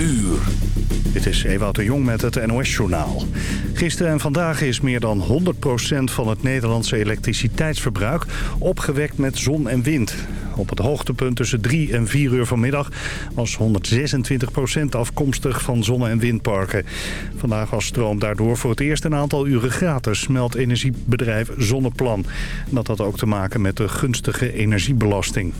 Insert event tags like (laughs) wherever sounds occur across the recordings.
uur. Dit is Ewout de Jong met het NOS-journaal. Gisteren en vandaag is meer dan 100% van het Nederlandse elektriciteitsverbruik opgewekt met zon en wind. Op het hoogtepunt tussen 3 en 4 uur vanmiddag was 126% afkomstig van zonne- en windparken. Vandaag was stroom daardoor voor het eerst een aantal uren gratis, meldt energiebedrijf Zonneplan. Dat had ook te maken met de gunstige energiebelasting.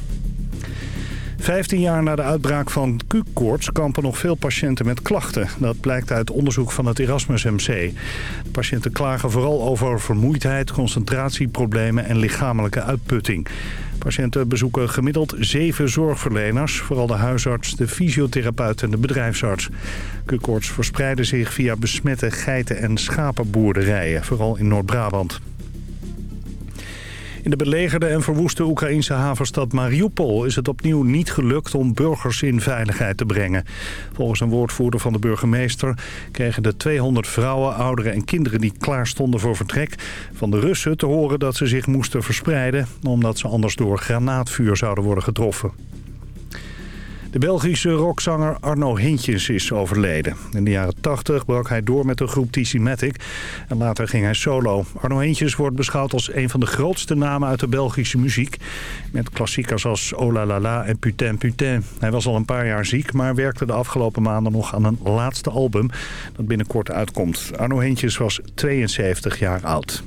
15 jaar na de uitbraak van Q-koorts kampen nog veel patiënten met klachten. Dat blijkt uit onderzoek van het Erasmus MC. De patiënten klagen vooral over vermoeidheid, concentratieproblemen en lichamelijke uitputting. Patiënten bezoeken gemiddeld zeven zorgverleners, vooral de huisarts, de fysiotherapeut en de bedrijfsarts. Q-koorts verspreiden zich via besmette geiten- en schapenboerderijen, vooral in Noord-Brabant. In de belegerde en verwoeste Oekraïnse havenstad Mariupol is het opnieuw niet gelukt om burgers in veiligheid te brengen. Volgens een woordvoerder van de burgemeester kregen de 200 vrouwen, ouderen en kinderen die klaar stonden voor vertrek van de Russen te horen dat ze zich moesten verspreiden omdat ze anders door granaatvuur zouden worden getroffen. De Belgische rockzanger Arno Hintjes is overleden. In de jaren 80 brak hij door met de groep Matic en later ging hij solo. Arno Hintjes wordt beschouwd als een van de grootste namen uit de Belgische muziek. Met klassiekers als Oh la la la en Putain Putain. Hij was al een paar jaar ziek, maar werkte de afgelopen maanden nog aan een laatste album dat binnenkort uitkomt. Arno Hintjes was 72 jaar oud.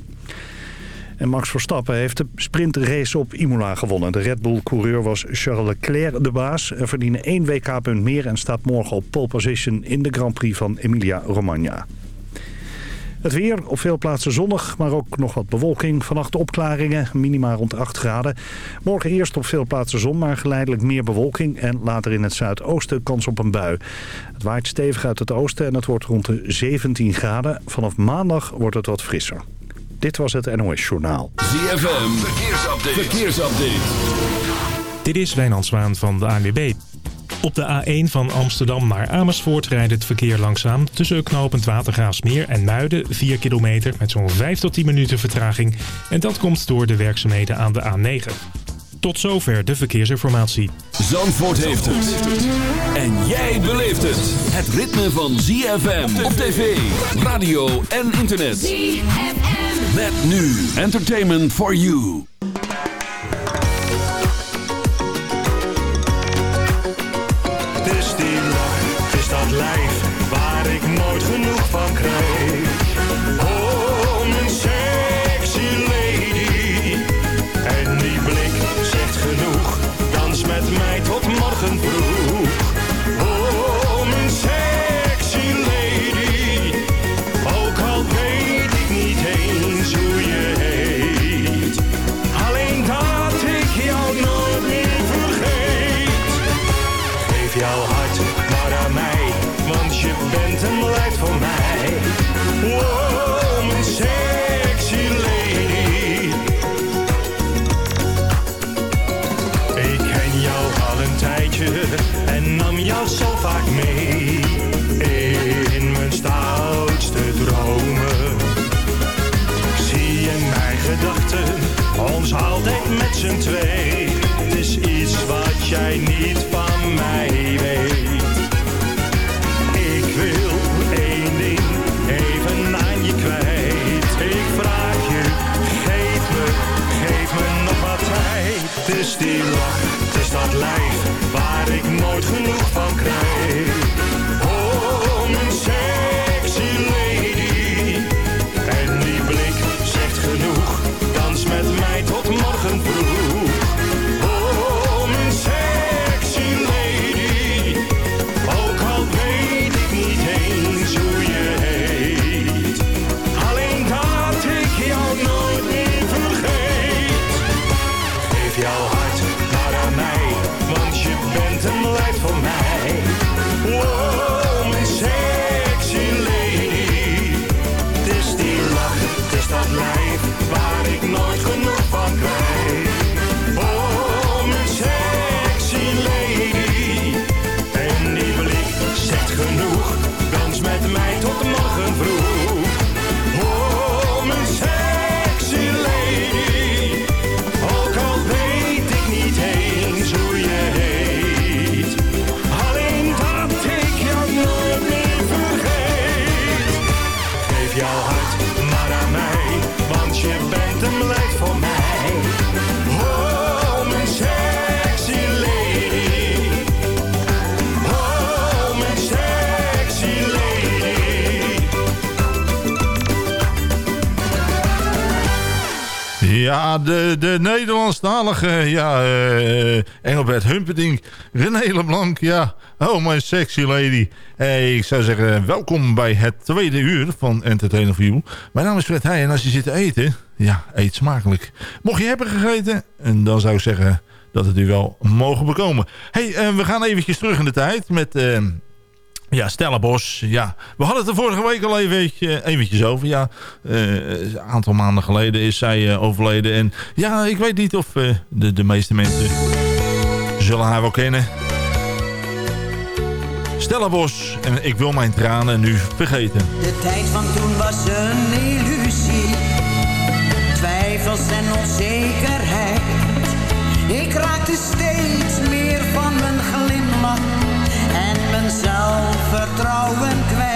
En Max Verstappen heeft de sprintrace op Imola gewonnen. De Red Bull-coureur was Charles Leclerc de baas. Er verdienen één WK-punt meer en staat morgen op pole position in de Grand Prix van Emilia-Romagna. Het weer, op veel plaatsen zonnig, maar ook nog wat bewolking. Vannacht opklaringen, minima rond 8 graden. Morgen eerst op veel plaatsen zon, maar geleidelijk meer bewolking. En later in het zuidoosten kans op een bui. Het waait stevig uit het oosten en het wordt rond de 17 graden. Vanaf maandag wordt het wat frisser. Dit was het NOS Journaal. ZFM, verkeersupdate. verkeersupdate. Dit is Wijnand Zwaan van de ANWB. Op de A1 van Amsterdam naar Amersfoort rijdt het verkeer langzaam... tussen knooppunt Watergraafsmeer en Muiden, 4 kilometer... met zo'n 5 tot 10 minuten vertraging. En dat komt door de werkzaamheden aan de A9. Tot zover de verkeersinformatie. Zandvoort heeft het. En jij beleeft het. Het ritme van ZFM op tv, radio en internet. ZFM. Met nu Entertainment for You. Het is die het is dat lijf De, de Nederlandstalige, ja, uh, Engelbert Humperdinck, René Leblanc, ja, oh my sexy lady. Hey, ik zou zeggen, welkom bij het tweede uur van Entertainer You. Mijn naam is Fred Heij en als je zit te eten, ja, eet smakelijk. Mocht je hebben gegeten, en dan zou ik zeggen dat het u wel mogen bekomen. hey, uh, we gaan eventjes terug in de tijd met... ja, Stellenbos. Ja, we hadden het er vorige week al even, eventjes over. Ja, uh, een aantal maanden geleden is zij uh, overleden. En ja, ik weet niet of de, de meeste mensen zullen haar wel kennen. Stellenbos. En ik wil mijn tranen nu vergeten. De tijd van toen was een illusie. Twijfels en onzekerheid. Ik raakte steeds meer vertrouwen kwijt.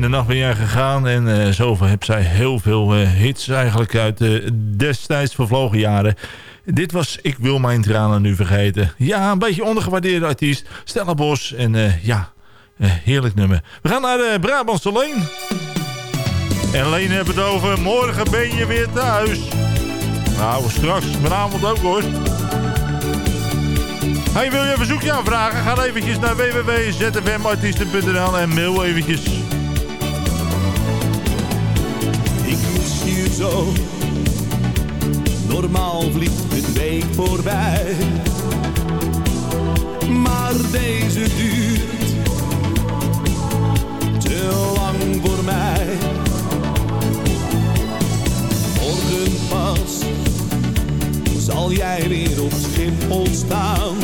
In de nacht ben jij gegaan. En uh, zoveel heb zij heel veel uh, hits eigenlijk uit de destijds vervlogen jaren. Dit was Ik wil mijn tranen nu vergeten. Ja, een beetje ondergewaardeerde artiest. Stella Bos. En uh, ja, heerlijk nummer. We gaan naar de Brabantse Leen. En Leen hebben het over morgen ben je weer thuis. Nou, straks vanavond ook hoor. Hey, wil je een verzoekje aanvragen? Ga eventjes naar www.zfmartiesten.nl en mail eventjes. Zo. Normaal vliegt een week voorbij. Maar deze duurt te lang voor mij. Morgen pas zal jij weer op Schiphol staan.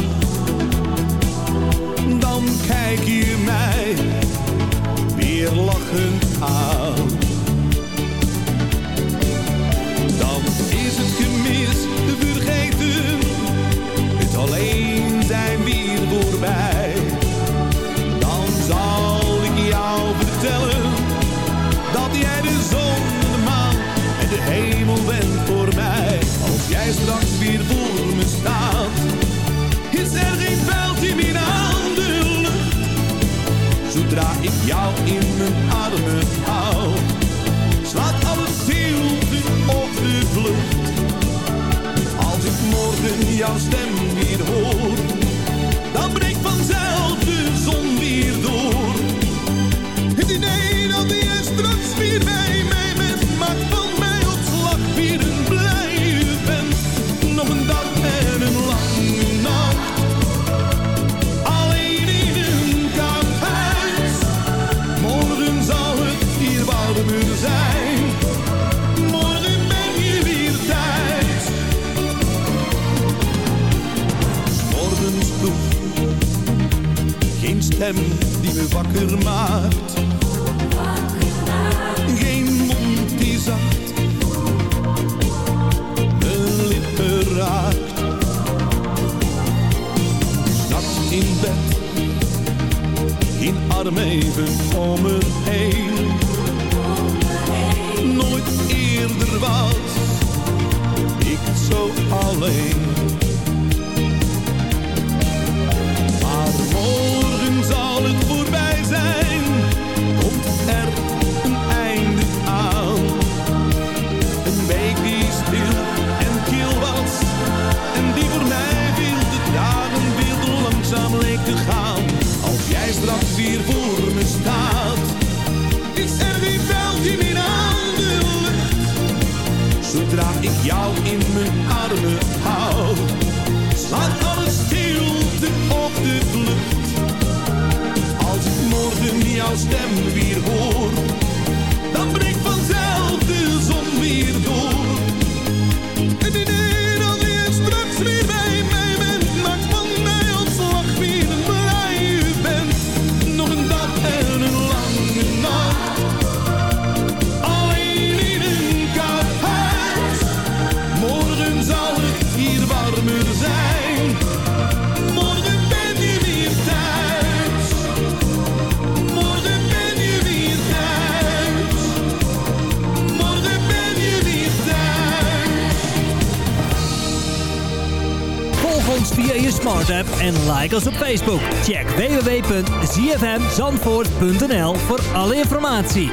en like ons op Facebook. Check www.zfmzandvoort.nl voor alle informatie.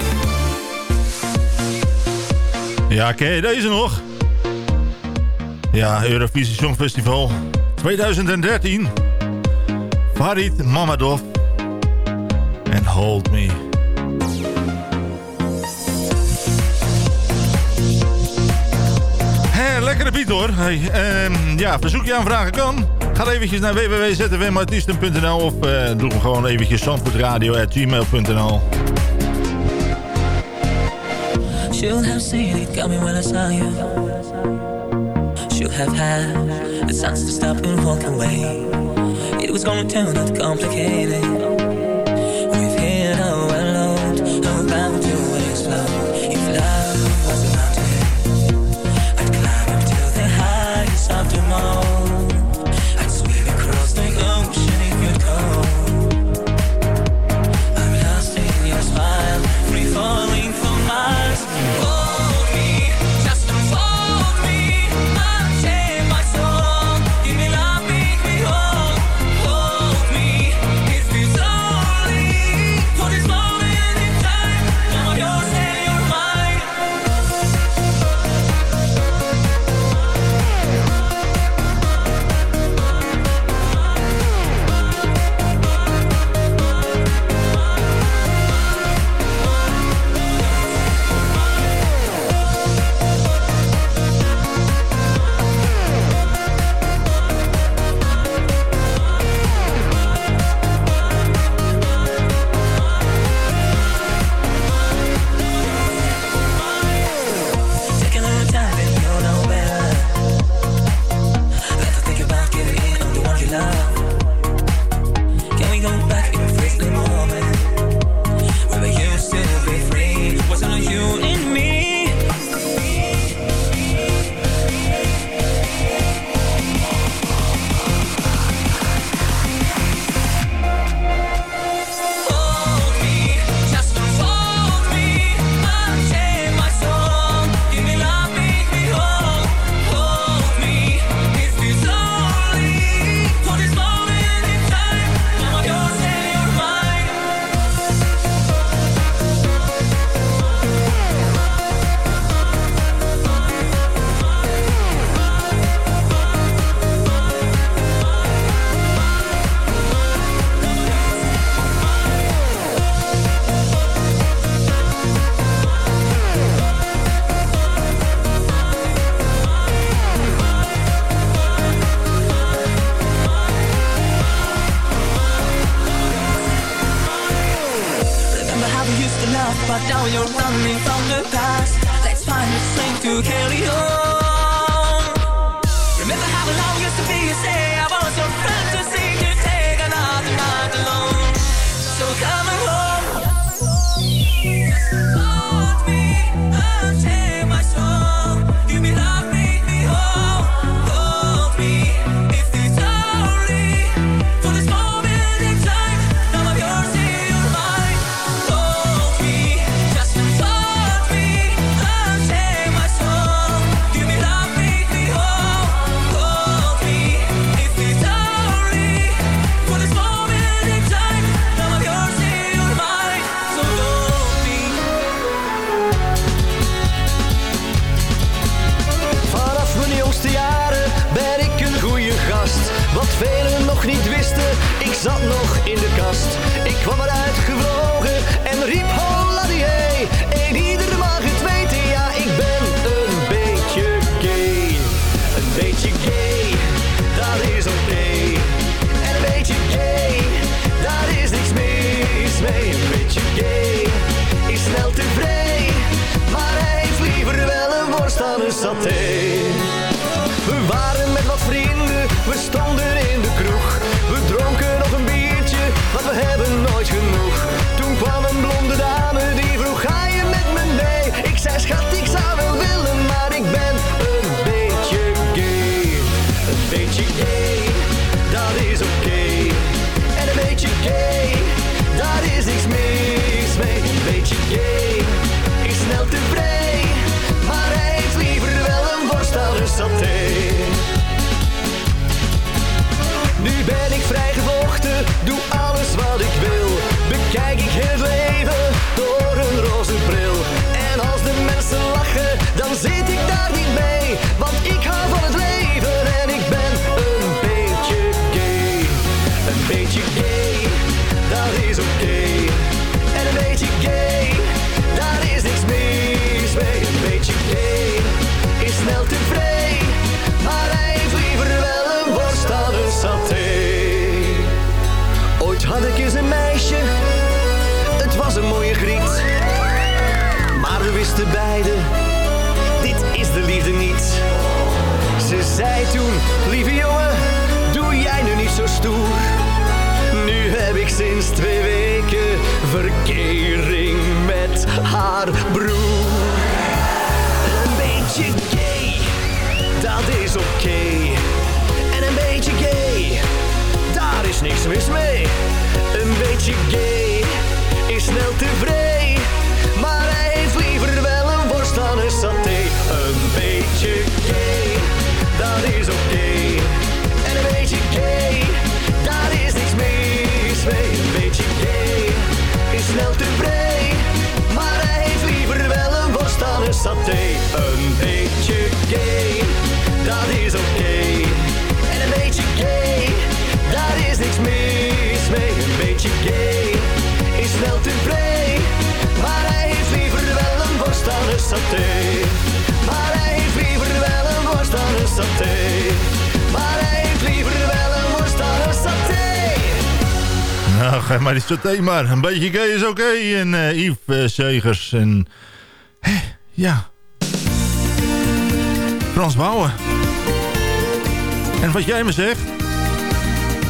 Ja, oké, deze nog? Ja, Eurovisie Songfestival 2013. Farid Mamadov en Hold Me. lekkere beat hoor. Hey, ehm, ja, verzoek je aanvragen kan. Ga eventjes naar www.zfmartiesten.nl of uh, doe hem gewoon eventjes zandvoortradio.gmail.nl She'll have seen it coming when I saw you. She'll have had the sense to stop and walk away. It was gonna turn out complicated. verkering met haar broer. Een beetje gay, dat is oké. En een beetje gay, daar is niks mis mee. Een beetje gay is snel tevreden. maar die saté maar. Een beetje gay is oké. En uh, Yves eh, Segers en... Ja. Frans Bouwen. En wat jij me zegt...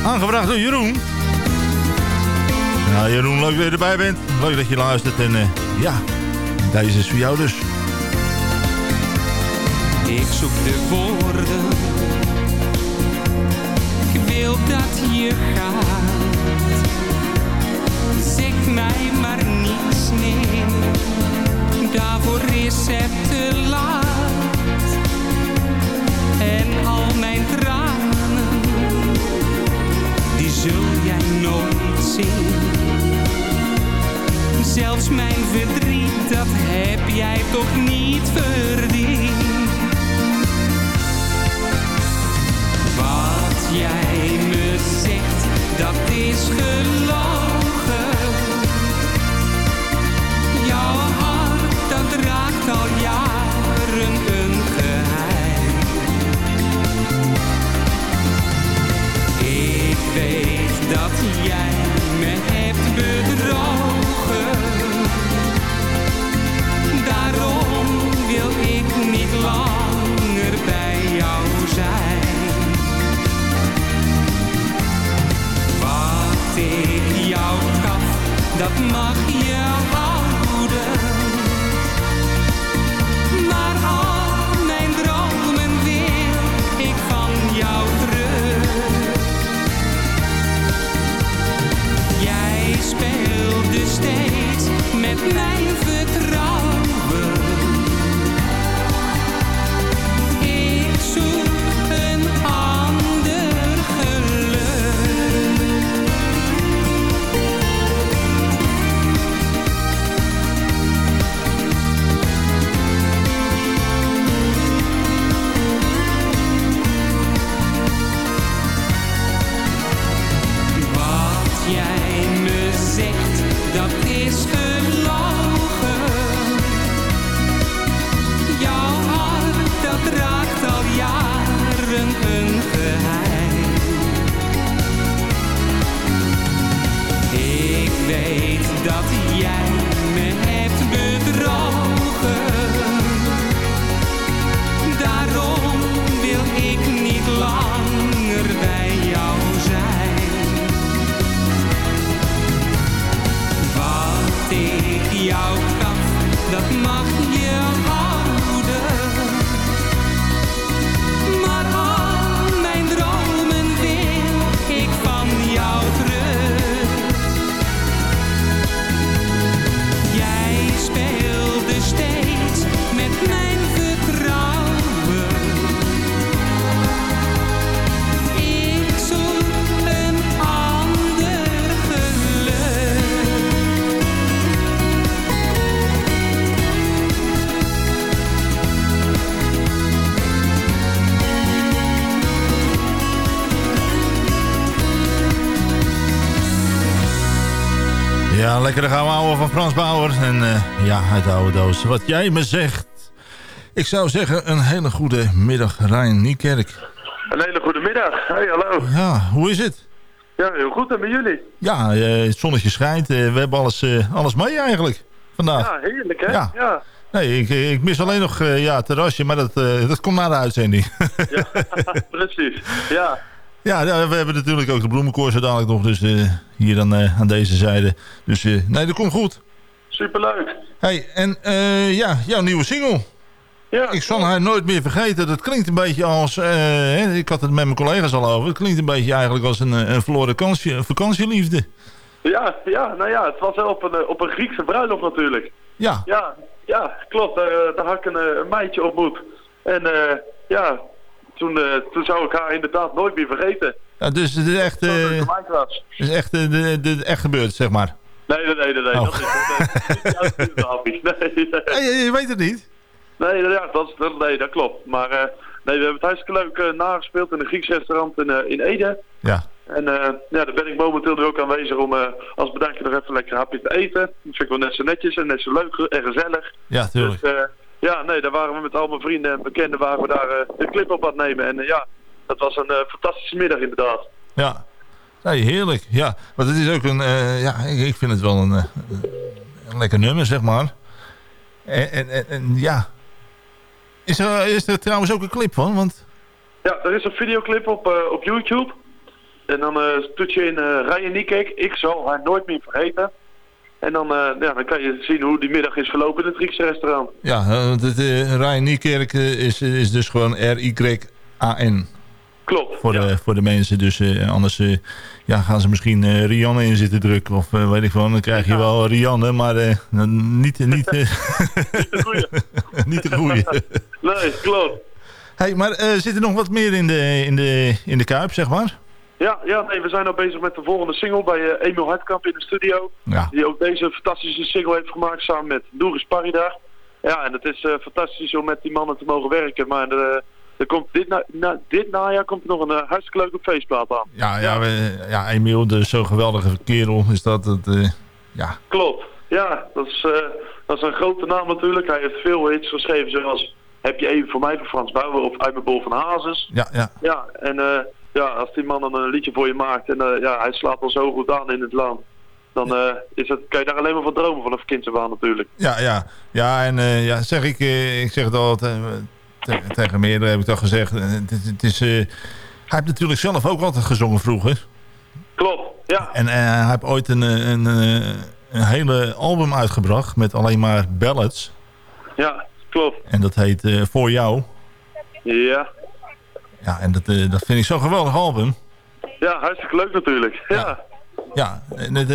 Aangevraagd door Jeroen. Nou, Jeroen, leuk dat je erbij bent. Leuk dat je luistert. En eh, ja, deze is voor jou dus. Ik zoek de woorden. Ik wil dat je gaat maar niets meer. Daarvoor is het te laat. En al mijn tranen, die zul jij nooit zien. Zelfs mijn verdriet, dat heb jij toch niet verdiend. Wat jij me zegt, dat is geloof weet dat jij me hebt bedrogen. Daarom wil ik niet langer bij jou zijn. Wat ik jou gaf, dat mag je Ja, lekkere gaan ouwe van Frans Bauer. En eh, ja, uit de oude doos. Wat jij me zegt. Ik zou zeggen, een hele goede middag, Rijn Niekerk. Een hele goede middag. Hey, hallo. Ja, hoe is het? Ja, heel goed. En met jullie? Ja, eh, het zonnetje schijnt. Eh, we hebben alles, alles mee eigenlijk vandaag. Ja, heerlijk hè? Ja. ja. Nee, ik, ik mis alleen nog ja, het terrasje, maar dat, dat komt na de uitzending. (laughs) Precies. Ja. Ja, we hebben natuurlijk ook de bloemenkoor zo dadelijk nog, dus eh, hier aan, eh, aan deze zijde. Dus eh, nee, dat komt goed. Superleuk. Hey, en ja, jouw nieuwe single. Ja. Ik zal haar nooit meer vergeten. Dat klinkt een beetje als... eh, ik had het met mijn collega's al over. Het klinkt een beetje eigenlijk als een, een verloren kansje, vakantieliefde. Ja, ja, nou ja, het was wel op een, op een Griekse bruiloft natuurlijk. Ja. Ja, ja klopt. Daar, daar had ik een, een meidje ontmoet. En ja, toen, eh, toen zou ik haar inderdaad nooit meer vergeten. ja dus het is echt, het eh, het is echt, eh, de, de, echt gebeurd, zeg maar. Nee, nee, nee, nee. Oh. Dat is. (laughs) Nee, je, weet het niet. Nee, ja, dat, is- nee, dat klopt. Maar nee, we hebben het hartstikke leuk eh, nagespeeld in een Grieks restaurant in, eh, in Ede. Ja. En ja, daar ben ik momenteel ook aanwezig om als bedankje nog even lekker hapje te eten. Dat vind ik wel net zo netjes en net zo leuk en gezellig. Ja, tuurlijk. Dus, ja, nee, daar waren we met al mijn vrienden en bekenden waren we daar eh, de clip op aan het nemen. En eh, ja, dat was een eh, fantastische middag inderdaad. Ja. Nee, heerlijk. Ja, want het is ook een... ja, ik, vind het wel een, een lekker nummer, zeg maar. En, en, en, en ja... Is er, is er trouwens ook een clip van? Want Ja, er is een videoclip op, op YouTube. En dan eh toets je in uh, Ryan Niekek, ik zal haar nooit meer vergeten. En dan, eh, ja, dan kan je zien hoe die middag is verlopen in het Griekse restaurant. Ja, eh, want het, eh, Ryan Niekerk is, is dus gewoon R-Y-A-N. Klopt. Voor, de, voor de mensen. Dus anders ja, gaan ze misschien eh, Rianne in zitten drukken. Of weet ik wel. Dan krijg je wel Rianne. Maar eh, niet, niet, eh, niet de goede. (laughs) Nee, klopt. hey, maar zit er nog wat meer in de, in, de, in de kuip, zeg maar? Ja, ja nee, we zijn al bezig met de volgende single bij eh, Emil Hartkamp in de studio. Ja. Die ook deze fantastische single heeft gemaakt samen met Doris Parida. Ja, en het is eh, fantastisch om met die mannen te mogen werken. Maar er, er komt dit, na, na- dit najaar komt er nog een eh, hartstikke leuke feestplaat aan. Ja, ja, we, ja Emiel, de zo geweldige kerel is dat. Het, eh, ja. Klopt. Ja, dat is, eh, dat is een grote naam natuurlijk. Hij heeft veel hits geschreven zoals Heb je even voor mij van Frans Bauer of Uit mijn bol van Hazes. Ja, ja. Ja, en eh, ja, als die man dan een liedje voor je maakt en eh, ja, hij slaat al zo goed aan in het land. Dan eh, is het, kan je daar alleen maar van dromen vanaf kind af aan natuurlijk. Ja, ja. Ja, en eh, ja, zeg ik, ik zeg het altijd te- tegen meerdere heb ik dat gezegd. Het, is- het is, hij heeft natuurlijk zelf ook altijd gezongen vroeger. Klopt, ja. En hij heeft ooit een, een, eh, een hele album uitgebracht met alleen maar ballads. Ja, klopt. En dat heet Voor Jou. Ja. Ja, en dat, eh, dat vind ik zo'n geweldig album. Ja, hartstikke leuk natuurlijk. Ja. Ja, en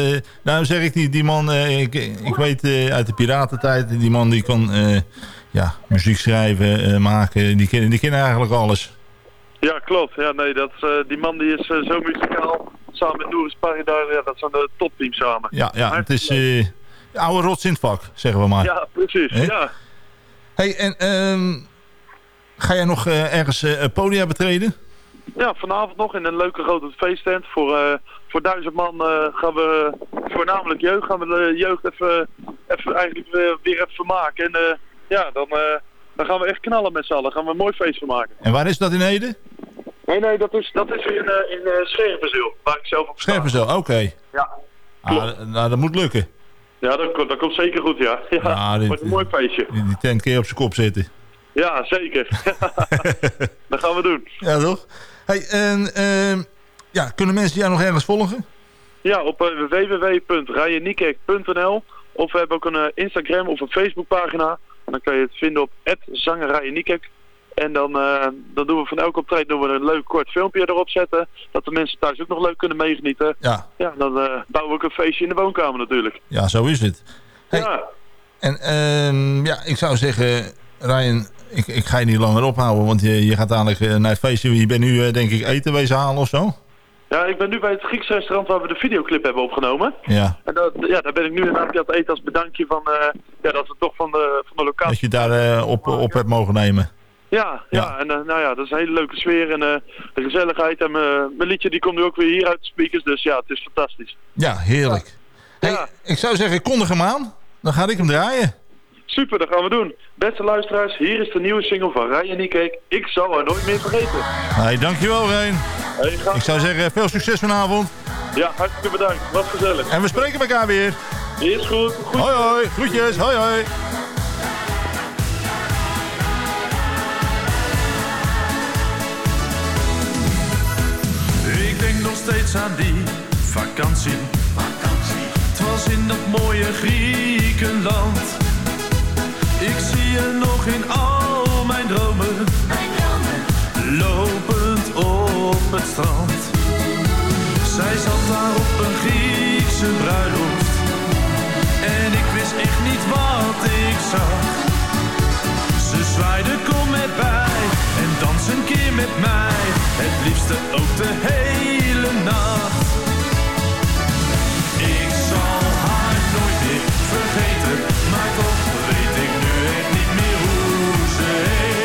nou zeg ik, die, die man, eh, ik, ik weet uit de piratentijd, die man die kan ja, muziek schrijven, maken, die kennen die eigenlijk alles. Ja, klopt. Ja, nee, dat, die man die is zo muzikaal. Samen met Noris Parida, ja, dat zijn de topteam samen. Ja, ja het is oude rots in het vak, zeggen we maar. Ja, precies. Ja. Hey, en ehm, ga jij nog eh, ergens eh, podia betreden? ja, vanavond nog in een leuke grote feesttent. Voor, eh, voor duizend man eh, gaan we, voornamelijk jeugd, gaan we de jeugd even, even eigenlijk weer, even vermaken. En eh, ja, dan, eh, dan gaan we echt knallen met z'n allen. Gaan we een mooi feest van maken. En waar is dat in Ede? Nee, nee, dat is, dat is in, in Scherpenzeel, waar ik zelf op sta. Scherpenzeel, oké. Ja. Ah, nou, dat moet lukken. Ja, dat, komt- dat komt zeker goed, ja. (laughs) Ja, Ja, dit- wordt een mooi feestje. Die, die tent kun je op zijn kop zitten. Ja, zeker. (laughs) (laughs) dat gaan we doen. Ja, toch? Hey, en ehm, ja, kunnen mensen jou nog ergens volgen? Ja, op uh, www.rajeniekek.nl of we hebben ook een eh, Instagram of een Facebookpagina. En dan kan je het vinden op @zangerrajeniekek. En dan, eh, dan doen we van elke optreden doen we een leuk kort filmpje erop zetten. Dat de mensen thuis ook nog leuk kunnen meegenieten. Ja. Ja, dan bouwen we ook een feestje in de woonkamer natuurlijk. Ja, zo is het. Hey, Ja. En ehm, ja, ik zou zeggen, Ryan, ik, ik ga je niet langer ophouden, want je, je gaat dadelijk eh, naar het feestje. Je bent nu eh, denk ik eten wezen halen of zo? ja, ik ben nu bij het Grieks restaurant waar we de videoclip hebben opgenomen. Ja. En dat, ja, daar ben ik nu inderdaad aan het eten als bedankje van eh, ja, dat we toch van de, van de locatie... Dat je daar op, op hebt mogen nemen. Ja, ja. en nou ja, dat is een hele leuke sfeer en de gezelligheid. En mijn mijn liedje die komt nu ook weer hier uit de speakers, dus ja, het is fantastisch. Ja, heerlijk. Hey, Ik zou zeggen, kondig hem aan. Dan ga ik hem draaien. Super, dat gaan we doen. Beste luisteraars, hier is de nieuwe single van Ryan Niekeek. Ik zal haar nooit meer vergeten. Hey, dankjewel Rijn. Hey, Ik zou zeggen, veel succes vanavond. Ja, hartstikke bedankt. Wat gezellig. En we spreken elkaar weer. Is goed. goed. Hoi hoi, groetjes, hoi hoi. Ik denk nog steeds aan die vakantie. vakantie. Het was in dat mooie Griekenland. Ik zie je nog in al mijn dromen. Lopend op het strand. Zij zat daar op een Griekse bruiloft. En ik wist echt niet wat ik zag. Ze zwaaide, kom met bij en dans een keer met mij. Het liefste ook de hele nacht. Ik zal haar nooit meer vergeten, maar toch hoe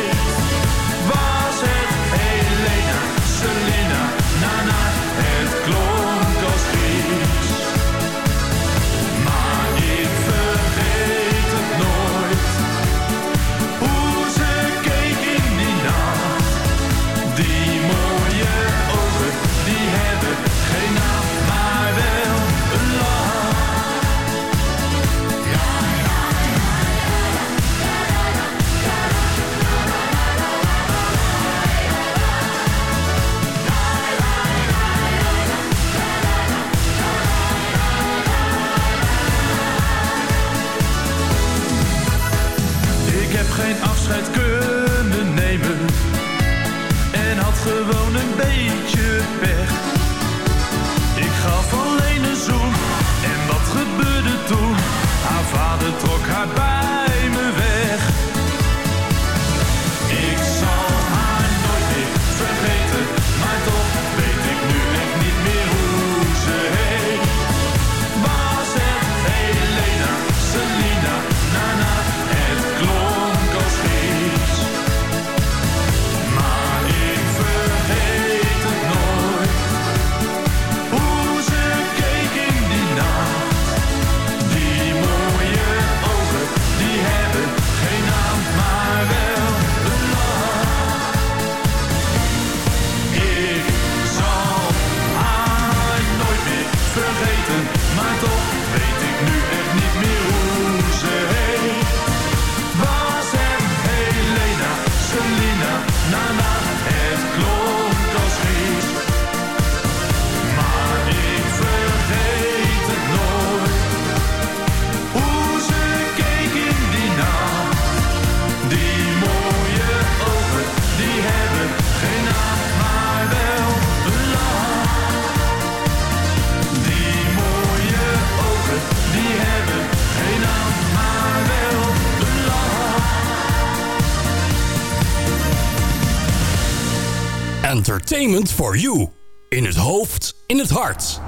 Entertainment for you. In het hoofd, in het hart.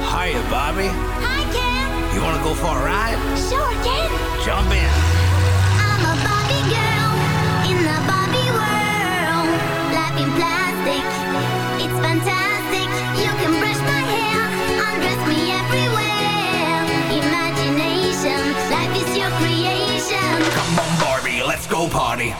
Hiya, Bobby. Hi, Ken. You want to go for a ride? Sure, Ken. Jump in. I'm a Barbie girl in the Barbie world. Life in plastic, it's fantastic. You can brush my hair, undress me everywhere. Imagination, life is your creation. Come on, Barbie, let's go party.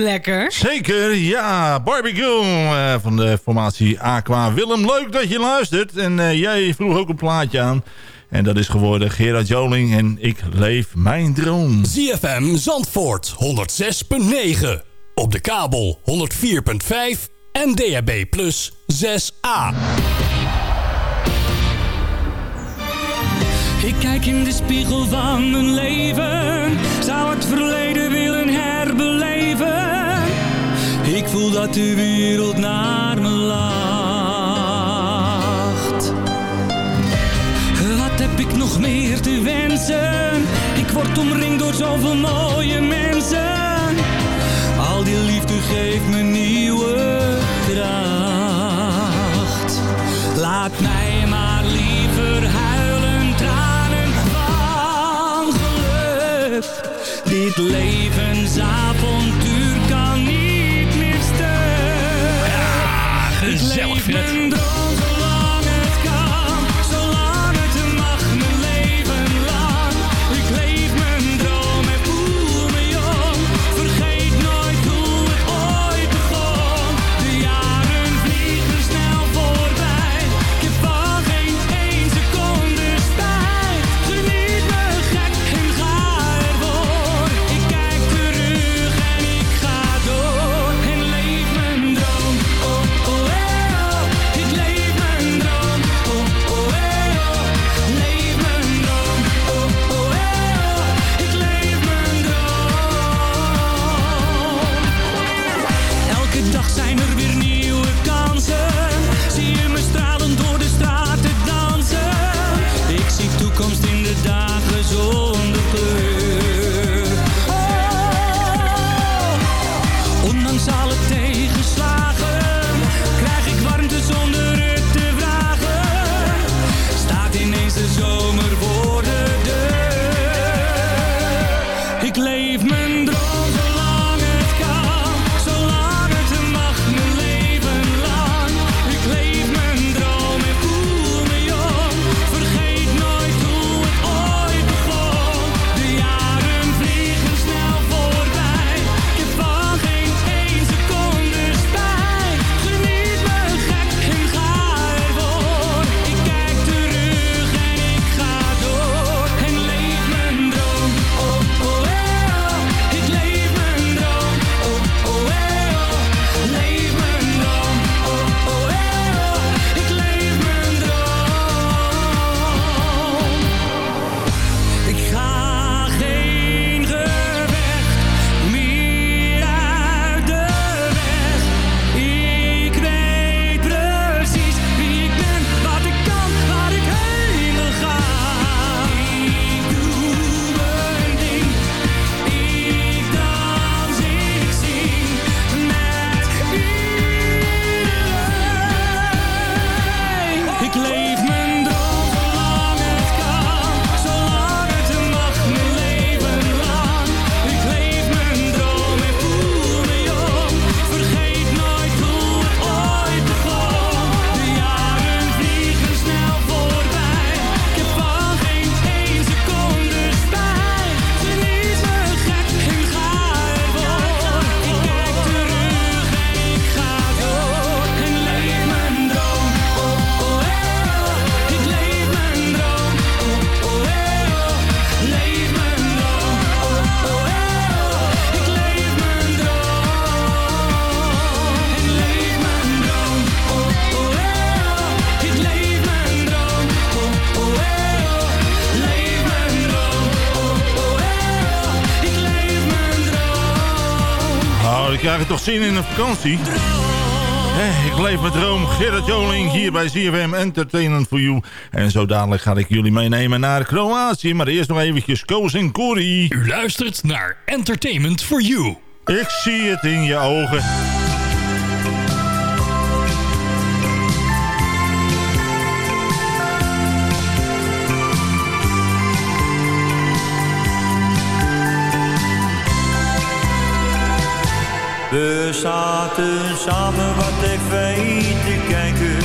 Lekker. Zeker, ja. Barbecue eh, van de formatie Aqua. Willem, leuk dat je luistert. En eh, jij vroeg ook een plaatje aan. En dat is geworden Gerard Joling en Ik leef mijn droom. ZFM Zandvoort 106.9. Op de kabel 104.5 en DHB Plus 6A. Ik kijk in de spiegel van mijn leven. Zou het verleden Ik voel dat de wereld naar me lacht. Wat heb ik nog meer te wensen? Ik word omringd door zoveel mooie mensen. Al die liefde geeft me nieuwe kracht. Laat mij maar liever huilen, tranen van geluk. Dit levensavontuur zin in een vakantie. Ik leef mijn droom. Gerard Joling hier bij ZFM Entertainment for You. En zo dadelijk ga ik jullie meenemen naar Kroatië. Maar eerst nog eventjes Koos en Corrie. U luistert naar Entertainment for You. Ik zie het in je ogen. We zaten samen wat tv te kijken.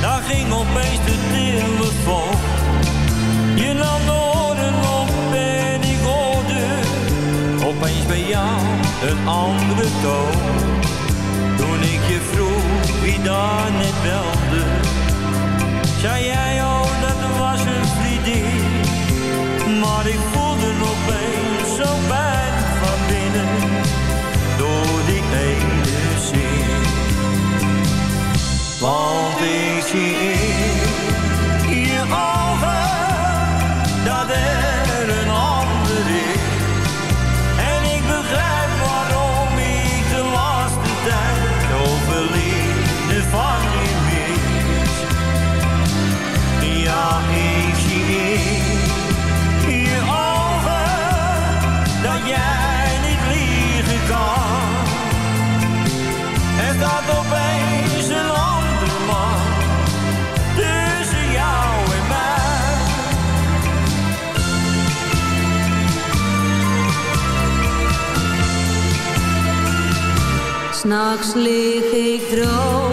Daar ging opeens de telefoon. Je nam de oren op en ik hoorde opeens bij jou een andere toon. Toen ik je vroeg wie daar net wel S'nachts lig ik droog.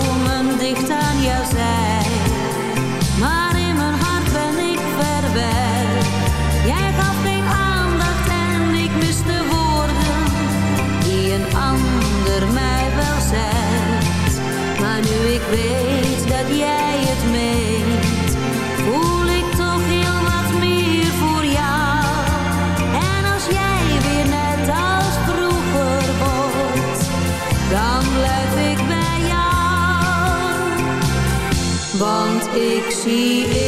ik zie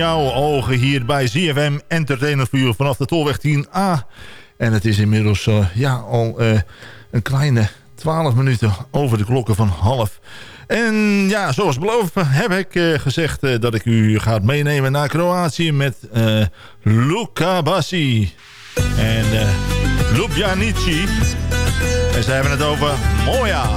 jouw ogen hier bij ZFM Entertainer voor vanaf de Tolweg 10A. En het is inmiddels eh, ja, al eh, een kleine 12 minuten over de klokken van half. En ja, zoals beloofd heb ik eh, gezegd dat ik u ga meenemen naar Kroatië met Luka Bassi en Ljubljanici. En ze hebben het over Moja.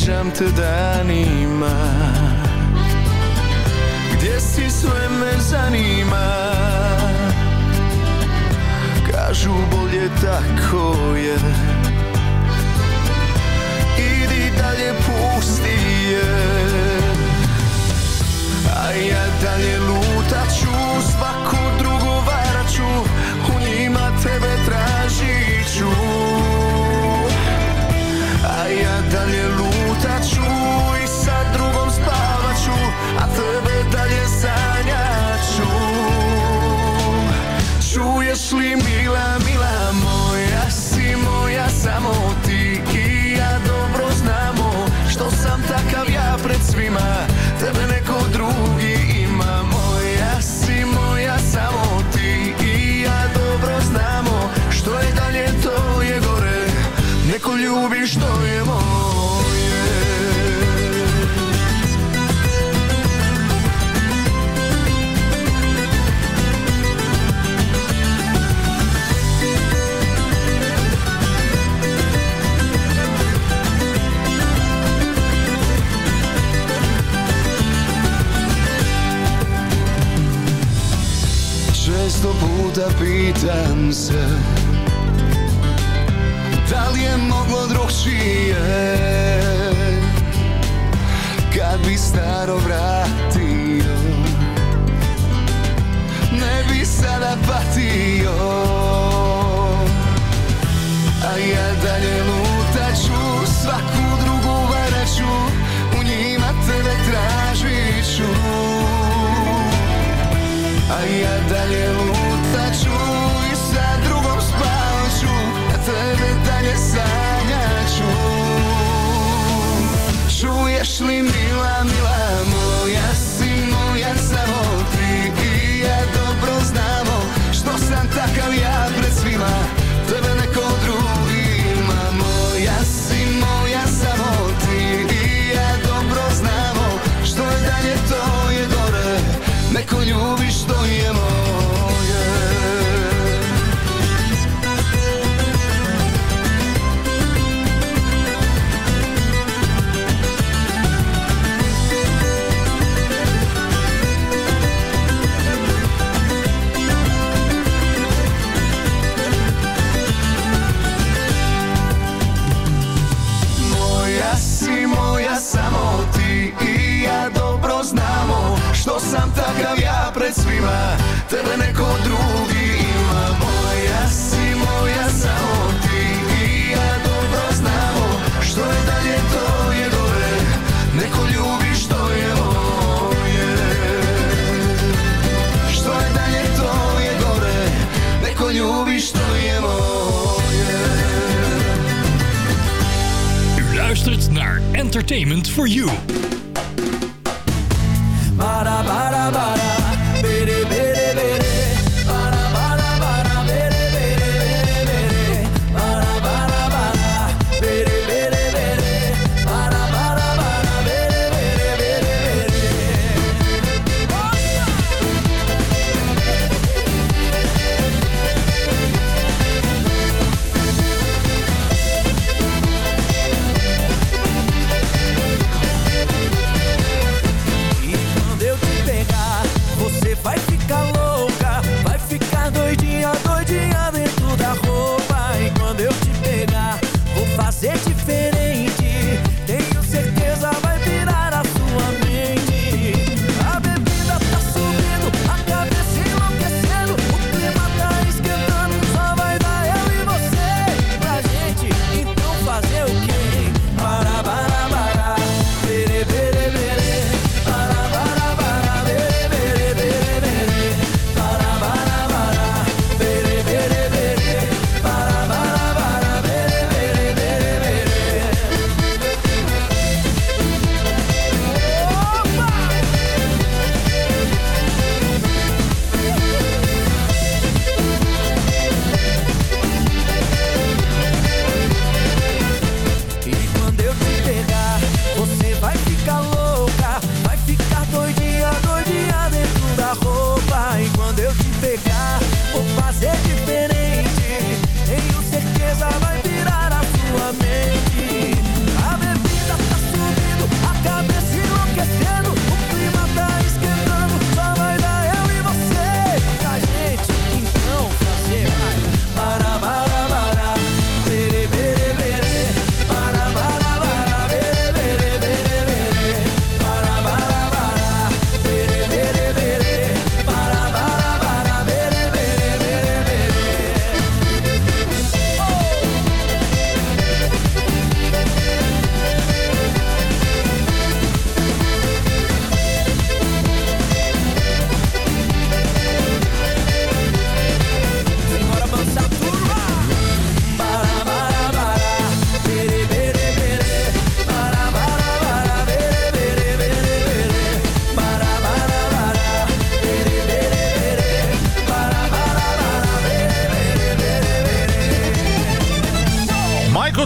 Pričam te danima. Gdje si sve me zanima? Kažu bolje tako je. puta pitam se Da li je moglo drugčije? Kad bi staro vratio Ne bi sada patio. A ja dalje lutaću Svaku drugu varaću U njima tebe tražit A ja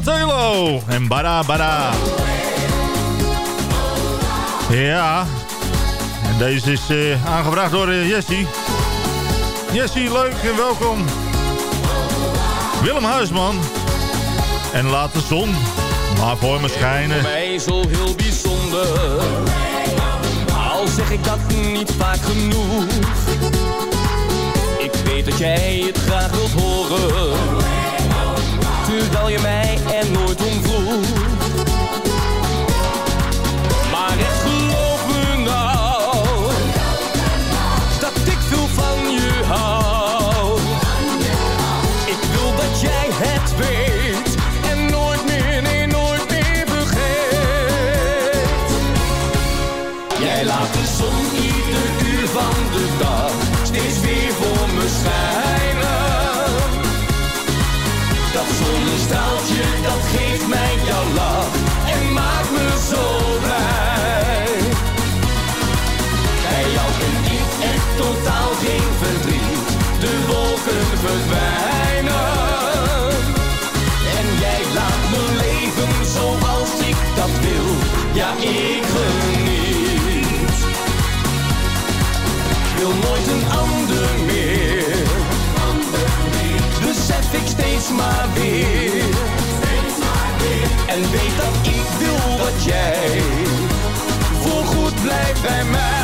Taylor en Bada Bada. Ja, en deze is uh, aangevraagd door eh, Jessie. Jessie, leuk en welkom. Willem Huisman en laat de zon maar voor me schijnen. Voor mij zo heel bijzonder, al zeg ik dat niet vaak genoeg. Ik weet dat jij het graag wilt horen nu bel je mij en nooit om vroeg. wil nooit een ander meer. Besef ik steeds maar weer. En weet dat ik wil dat jij voorgoed blijft bij mij.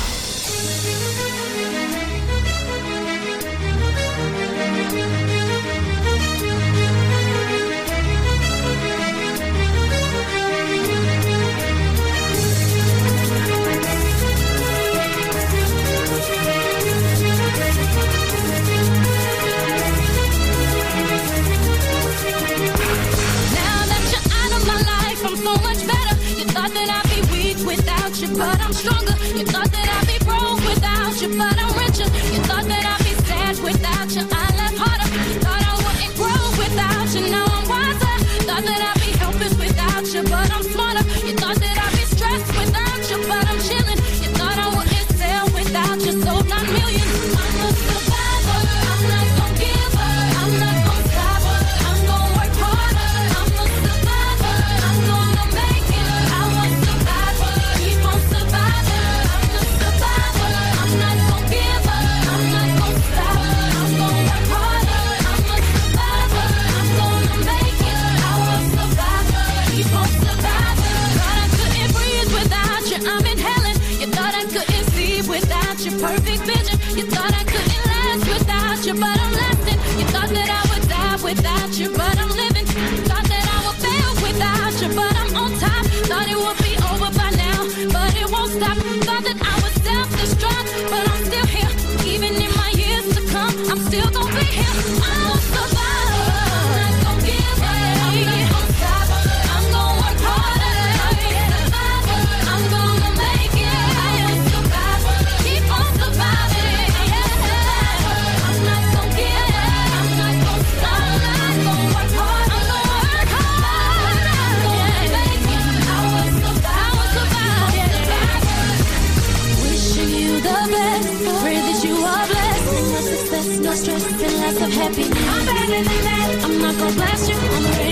Of happiness. I'm better than that. I'm not gonna blast you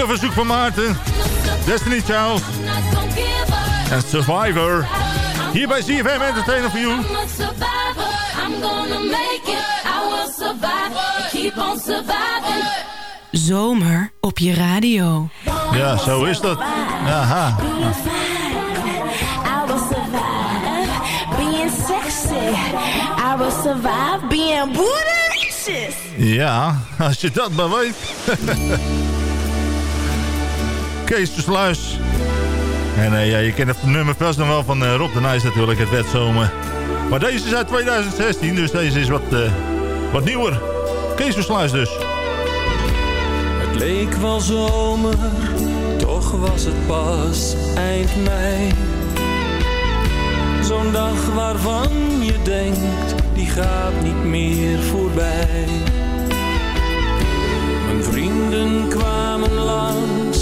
Vele verzoek van Maarten. Destiny Child. En Survivor. Hier bij CFM Entertainer for You. I'm a survivor. I'm gonna make it. I will survive. Keep on surviving. Zomer op je radio. Ja, zo is dat. Aha. I will survive being sexy. I will survive being bootylicious. Ja, als je dat maar weet. (laughs) Kees. En eh, ja, je kent het nummer vast nog wel van eh, Rob de Nijs natuurlijk, het werd zomer. Maar deze is uit 2016, dus deze is wat, eh, wat nieuwer. Kees de Sluis dus. Het leek wel zomer, toch was het pas eind mei. Zo'n dag waarvan je denkt, die gaat niet meer voorbij. Mijn vrienden kwamen langs,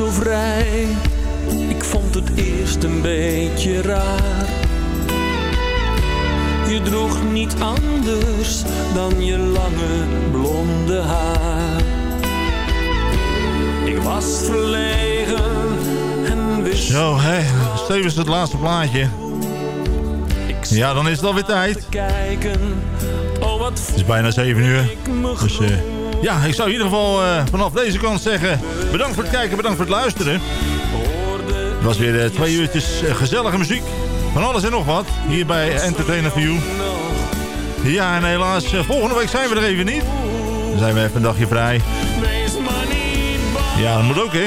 Zo vrij, ik vond het eerst een beetje raar. Je droeg niet anders dan je lange blonde haar. Ik was verlegen en wist... Zo, hè. Stevens het laatste plaatje. Ja, dan is het alweer tijd. Kijken, oh Het is bijna 7 uur. Dus eh, ja, ik zou in ieder geval eh, vanaf deze kant zeggen... bedankt voor het kijken, bedankt voor het luisteren. Het was weer eh, twee uurtjes eh, gezellige muziek. Van alles en nog wat. Hier bij Entertainer for You. Ja, en helaas, volgende week zijn we er even niet. Dan zijn we even een dagje vrij. Ja, dat moet ook, hè.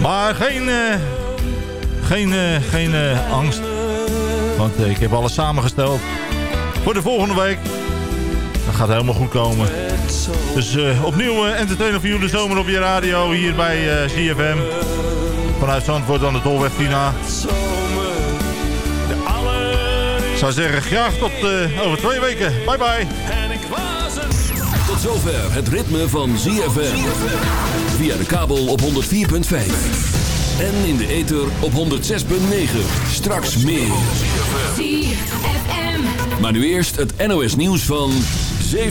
Maar geen, geen, geen angst. Want ik heb alles samengesteld voor de volgende week. Dat gaat helemaal goed komen. Dus eh, opnieuw uh, entertainer voor jullie zomer op je radio hier bij uh, CFM. Vanuit Zandvoort dan de Tolweg Tina. Ik zou zeggen, graag tot over twee weken. Bye bye. Tot zover het ritme van ZFM. Via de kabel op 104.5. En in de ether op 106.9. Straks meer. Maar nu eerst het NOS nieuws van 7